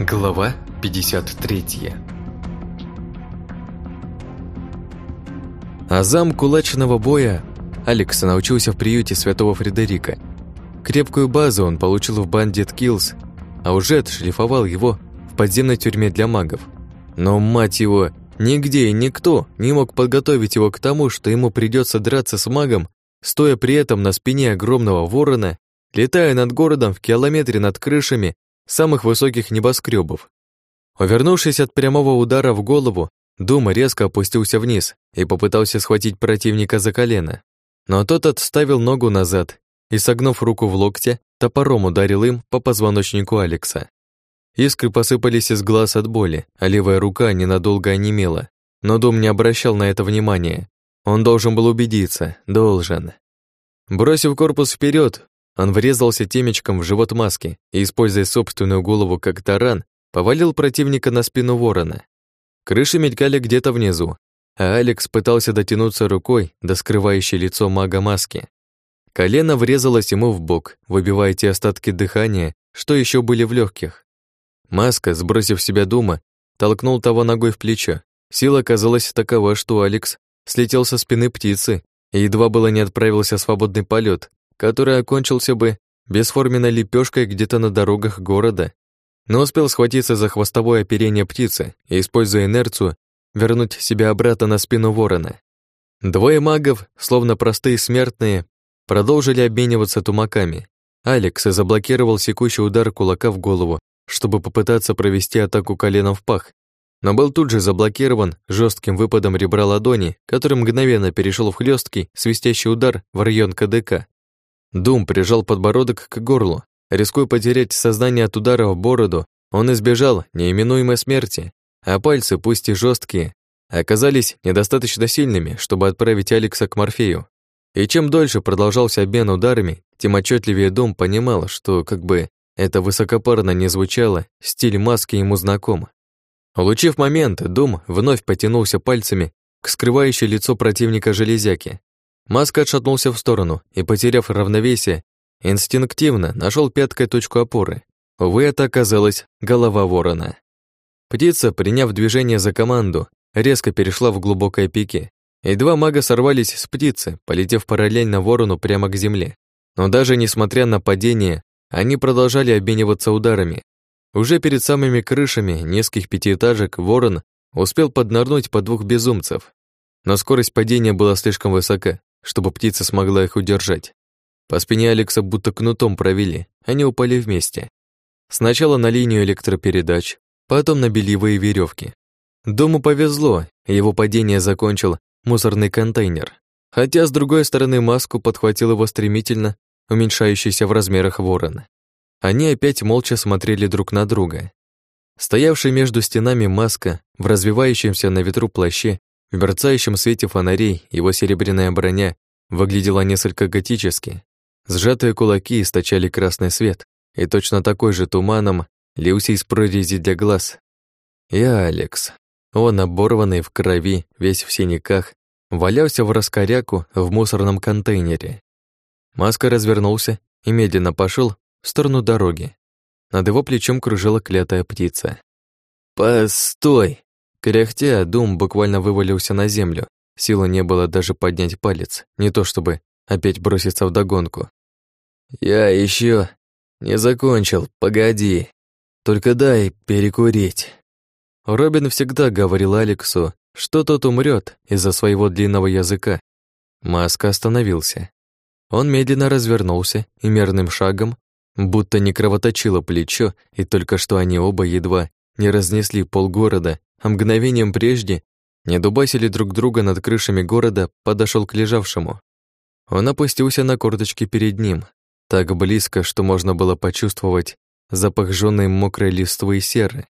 Глава 53 Азам кулачного боя Алекс научился в приюте Святого Фредерика. Крепкую базу он получил в Bandit Kills, а уже отшлифовал его в подземной тюрьме для магов. Но, мать его, нигде и никто не мог подготовить его к тому, что ему придется драться с магом, стоя при этом на спине огромного ворона, летая над городом в километре над крышами самых высоких небоскребов. Увернувшись от прямого удара в голову, Дума резко опустился вниз и попытался схватить противника за колено. Но тот отставил ногу назад и, согнув руку в локте, топором ударил им по позвоночнику Алекса. Искры посыпались из глаз от боли, а левая рука ненадолго онемела. Но Дум не обращал на это внимания. Он должен был убедиться, должен. Бросив корпус вперед, он врезался темечком в живот маски и, используя собственную голову как таран, повалил противника на спину ворона. Крыши мелькали где-то внизу, а Алекс пытался дотянуться рукой до скрывающей лицо мага маски. Колено врезалось ему в бок, выбивая те остатки дыхания, что еще были в легких. Маска, сбросив себя дума, толкнул того ногой в плечо. Сила казалась такова, что Алекс слетел со спины птицы и едва было не отправился в свободный полет, который окончился бы бесформенной лепешкой где-то на дорогах города, но успел схватиться за хвостовое оперение птицы и, используя инерцию, вернуть себя обратно на спину ворона. Двое магов, словно простые смертные, продолжили обмениваться тумаками. Алекс заблокировал секущий удар кулака в голову, чтобы попытаться провести атаку коленом в пах, но был тут же заблокирован жестким выпадом ребра ладони, который мгновенно перешел в хлесткий, свистящий удар в район КДК. Дум прижал подбородок к горлу. Рискуя потерять сознание от удара в бороду, он избежал неименуемой смерти, а пальцы, пусть и жесткие, оказались недостаточно сильными, чтобы отправить Алекса к Морфею. И чем дольше продолжался обмен ударами, тем отчетливее Дум понимал, что, как бы это высокопарно не звучало, стиль маски ему знаком. Улучив момент, Дум вновь потянулся пальцами к скрывающей лицо противника железяки. Маска отшатнулся в сторону и, потеряв равновесие, инстинктивно нашел пяткой точку опоры. Увы, это оказалась голова ворона. Птица, приняв движение за команду, резко перешла в глубокое пике, и два мага сорвались с птицы, полетев параллельно ворону прямо к земле. Но даже несмотря на падение, они продолжали обмениваться ударами. Уже перед самыми крышами нескольких пятиэтажек ворон успел поднырнуть под двух безумцев. Но скорость падения была слишком высока, чтобы птица смогла их удержать. По спине Алекса будто кнутом провели, они упали вместе. Сначала на линию электропередач, потом на бельевые веревки. Дому повезло, его падение закончил мусорный контейнер. Хотя, с другой стороны, маску подхватил его стремительно, уменьшающийся в размерах ворон. Они опять молча смотрели друг на друга. Стоявший между стенами маска, в развивающемся на ветру плаще, в мерцающем свете фонарей его серебряная броня выглядела несколько готически. Сжатые кулаки источали красный свет, и точно такой же туманом лился из прорези для глаз. И Алекс. Он, оборванный в крови, весь в синяках, валялся в раскоряку в мусорном контейнере. Маска развернулся и медленно пошел в сторону дороги. Над его плечом кружила клятая птица. «Постой!» Кряхтя, Дум буквально вывалился на землю. Силы не было даже поднять палец, не то чтобы опять броситься в догонку. «Я еще не закончил, погоди. Только дай перекурить». Робин всегда говорил Алексу, что тот умрет из-за своего длинного языка. Маска остановился. Он медленно развернулся и мерным шагом, будто не кровоточило плечо, и только что они оба едва не разнесли полгорода а мгновением прежде не дубасили друг друга над крышами города, подошел к лежавшему. Он опустился на корточки перед ним, так близко, что можно было почувствовать запах жжёной мокрой листвы и серы.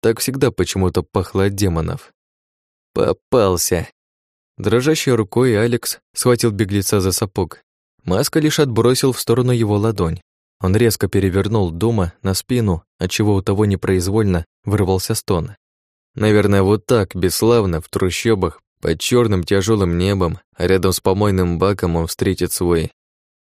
Так всегда почему-то пахло от демонов. «Попался!» Дрожащей рукой Алекс схватил беглеца за сапог. Маска лишь отбросил в сторону его ладонь. Он резко перевернул Дума на спину, отчего у того непроизвольно вырвался стон. Наверное, вот так, бесславно, в трущобах, под черным тяжелым небом, а рядом с помойным баком он встретит свой.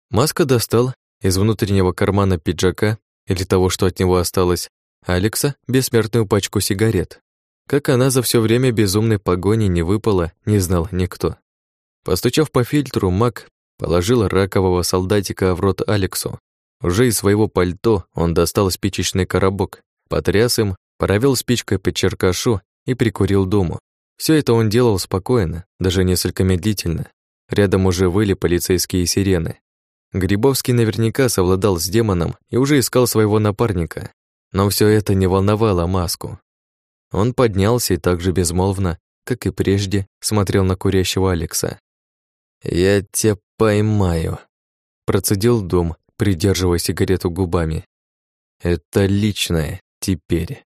Маска достал из внутреннего кармана пиджака или того, что от него осталось, Алекса – бессмертную пачку сигарет. Как она за все время безумной погони не выпала, не знал никто. Постучав по фильтру, Мак положил ракового солдатика в рот Алексу. Уже из своего пальто он достал спичечный коробок, потряс им, провел спичкой по черкашу и прикурил дому. Все это он делал спокойно, даже несколько медлительно. Рядом уже выли полицейские сирены. Грибовский наверняка совладал с демоном и уже искал своего напарника. Но все это не волновало маску. Он поднялся и так же безмолвно, как и прежде, смотрел на курящего Алекса. «Я тебя поймаю», — процедил дом, придерживая сигарету губами. «Это личное теперь».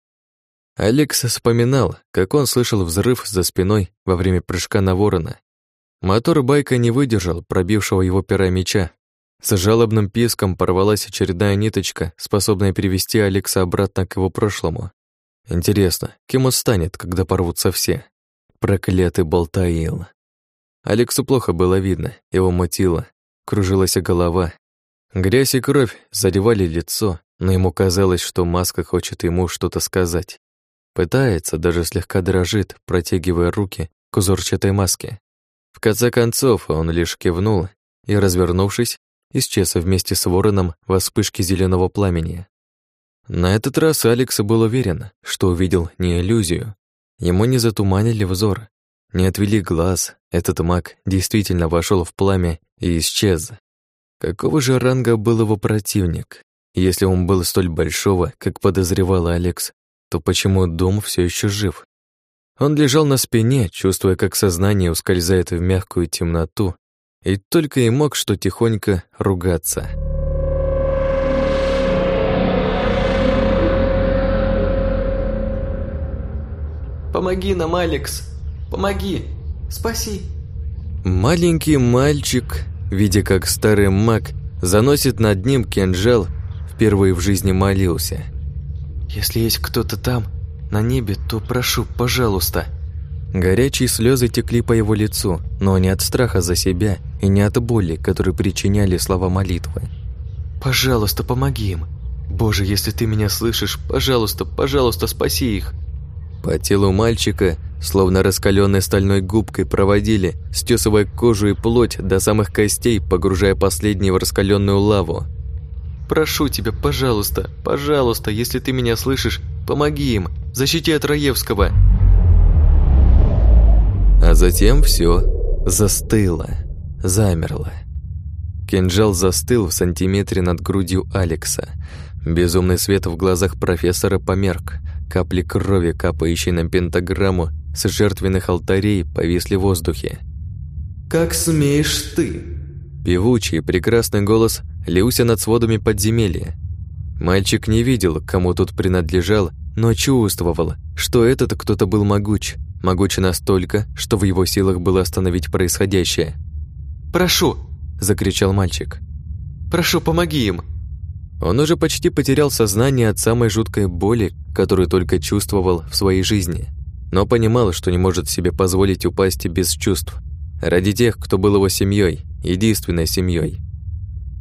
Алекс вспоминал, как он слышал взрыв за спиной во время прыжка на ворона. Мотор байка не выдержал пробившего его пера меча. С жалобным писком порвалась очередная ниточка, способная привести Алекса обратно к его прошлому. Интересно, кем он станет, когда порвутся все? Проклятый Болтаил. Алексу плохо было видно, его мутило, кружилась голова. Грязь и кровь задевали лицо, но ему казалось, что маска хочет ему что-то сказать. Пытается, даже слегка дрожит, протягивая руки к узорчатой маске. В конце концов, он лишь кивнул и, развернувшись, исчез вместе с вороном во вспышке зеленого пламени. На этот раз Алекс был уверен, что увидел не иллюзию. Ему не затуманили взор, не отвели глаз, этот маг действительно вошел в пламя и исчез. Какого же ранга был его противник? Если он был столь большого, как подозревал Алекс, то почему дом все еще жив? Он лежал на спине, чувствуя, как сознание ускользает в мягкую темноту, и только и мог что тихонько ругаться. «Помоги нам, Алекс!» Помоги! Спаси!» Маленький мальчик, видя, как старый маг заносит над ним кинжал, впервые в жизни молился. «Если есть кто-то там, на небе, то прошу, пожалуйста». Горячие слезы текли по его лицу, но не от страха за себя и не от боли, которые причиняли слова молитвы. «Пожалуйста, помоги им. Боже, если ты меня слышишь, пожалуйста, пожалуйста, спаси их». По телу мальчика Словно раскаленной стальной губкой проводили, стесывая кожу и плоть до самых костей, погружая последние в раскаленную лаву. «Прошу тебя, пожалуйста, пожалуйста, если ты меня слышишь, помоги им, защити от Раевского!» А затем все застыло, замерло. Кинжал застыл в сантиметре над грудью Алекса. Безумный свет в глазах профессора померк. Капли крови, капающие на пентаграмму, с жертвенных алтарей повисли в воздухе. «Как смеешь ты?» Певучий, прекрасный голос лился над сводами подземелья. Мальчик не видел, кому тут принадлежал, но чувствовал, что этот кто-то был могуч, могуч настолько, что в его силах было остановить происходящее. «Прошу!» – закричал мальчик. «Прошу, помоги им!» Он уже почти потерял сознание от самой жуткой боли, которую только чувствовал в своей жизни – но понимал, что не может себе позволить упасть без чувств. Ради тех, кто был его семьей, единственной семьей.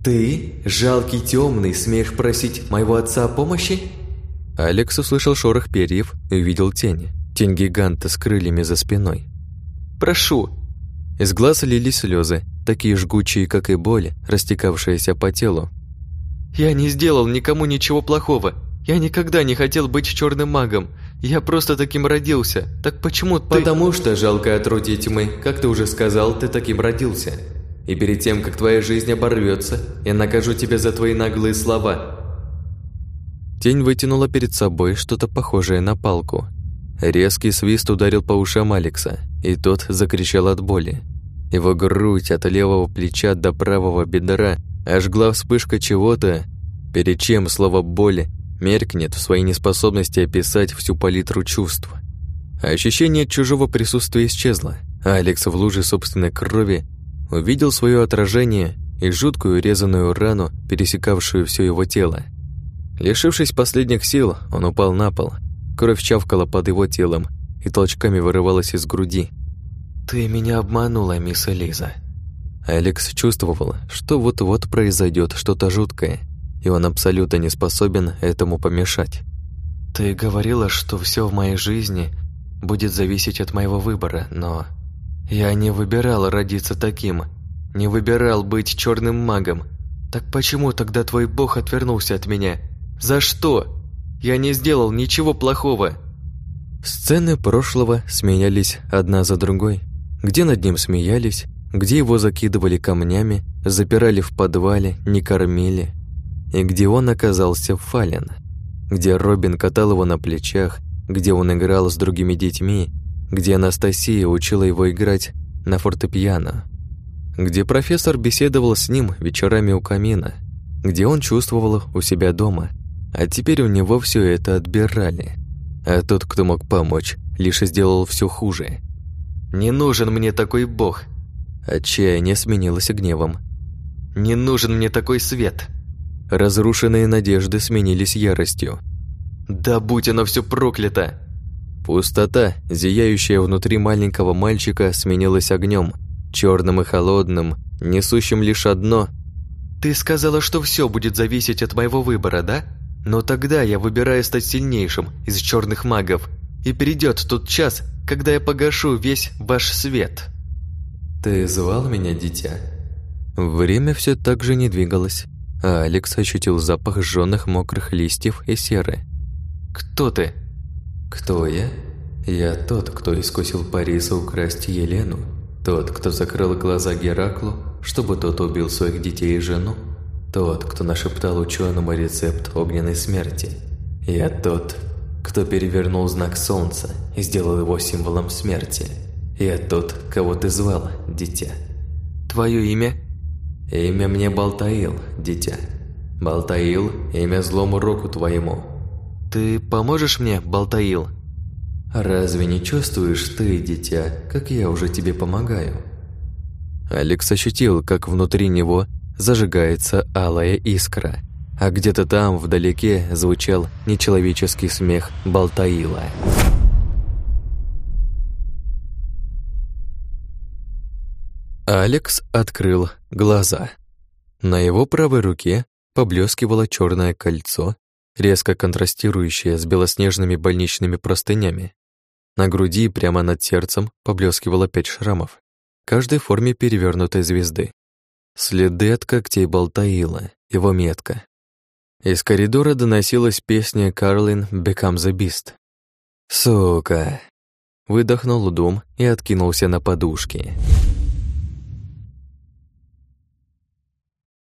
«Ты, жалкий темный, смеешь просить моего отца о помощи?» Алекс услышал шорох перьев и увидел тень. Тень гиганта с крыльями за спиной. «Прошу!» Из глаз лились слезы, такие жгучие, как и боль, растекавшиеся по телу. «Я не сделал никому ничего плохого. Я никогда не хотел быть черным магом. Я просто таким родился. Так почему ты...» «Потому что, жалкое отродье тьмы, как ты уже сказал, ты таким родился. И перед тем, как твоя жизнь оборвется, я накажу тебя за твои наглые слова». Тень вытянула перед собой что-то похожее на палку. Резкий свист ударил по ушам Алекса, и тот закричал от боли. Его грудь от левого плеча до правого бедра ожгла вспышка чего-то, перед чем слово «боли» меркнет в своей неспособности описать всю палитру чувств. ощущение чужого присутствия исчезло, а Алекс в луже собственной крови увидел свое отражение и жуткую резаную рану, пересекавшую все его тело. Лишившись последних сил, он упал на пол. Кровь чавкала под его телом и толчками вырывалась из груди. «Ты меня обманула, мисс Элиза». Алекс чувствовал, что вот-вот произойдет что-то жуткое, и он абсолютно не способен этому помешать. Ты говорила, что все в моей жизни будет зависеть от моего выбора, но я не выбирал родиться таким, не выбирал быть черным магом. Так почему тогда твой бог отвернулся от меня? За что? Я не сделал ничего плохого. Сцены прошлого сменялись одна за другой, где над ним смеялись, где его закидывали камнями, запирали в подвале, не кормили, и где он оказался в Фален, где Робин катал его на плечах, где он играл с другими детьми, где Анастасия учила его играть на фортепиано, где профессор беседовал с ним вечерами у камина, где он чувствовал у себя дома, а теперь у него все это отбирали. А тот, кто мог помочь, лишь сделал все хуже. «Не нужен мне такой бог!» Отчаяние сменилось гневом. «Не нужен мне такой свет!» Разрушенные надежды сменились яростью. «Да будь оно все проклято!» Пустота, зияющая внутри маленького мальчика, сменилась огнем, черным и холодным, несущим лишь одно. «Ты сказала, что все будет зависеть от моего выбора, да? Но тогда я выбираю стать сильнейшим из черных магов, и придет тот час, когда я погашу весь ваш свет». «Ты звал меня, дитя?» Время все так же не двигалось, а Алекс ощутил запах сжёных мокрых листьев и серы. «Кто ты?» «Кто я? Я тот, кто искусил Париса украсть Елену, тот, кто закрыл глаза Гераклу, чтобы тот убил своих детей и жену, тот, кто нашептал ученому рецепт огненной смерти. Я тот, кто перевернул знак солнца и сделал его символом смерти. Я тот, кого ты звала, дитя. Твое имя? Имя мне Балтаил, дитя. Балтаил – имя злому року твоему. «Ты поможешь мне, Балтаил?» «Разве не чувствуешь ты, дитя, как я уже тебе помогаю?» Алекс ощутил, как внутри него зажигается алая искра, а где-то там, вдалеке, звучал нечеловеческий смех Балтаила. Алекс открыл глаза. На его правой руке поблескивало черное кольцо резко контрастирующая с белоснежными больничными простынями. На груди прямо над сердцем поблескивало пять шрамов, каждой форме перевернутой звезды. Следы от когтей Болтаила, его метка. Из коридора доносилась песня «Карлин Become the Beast». «Сука!» Выдохнул Дум и откинулся на подушки.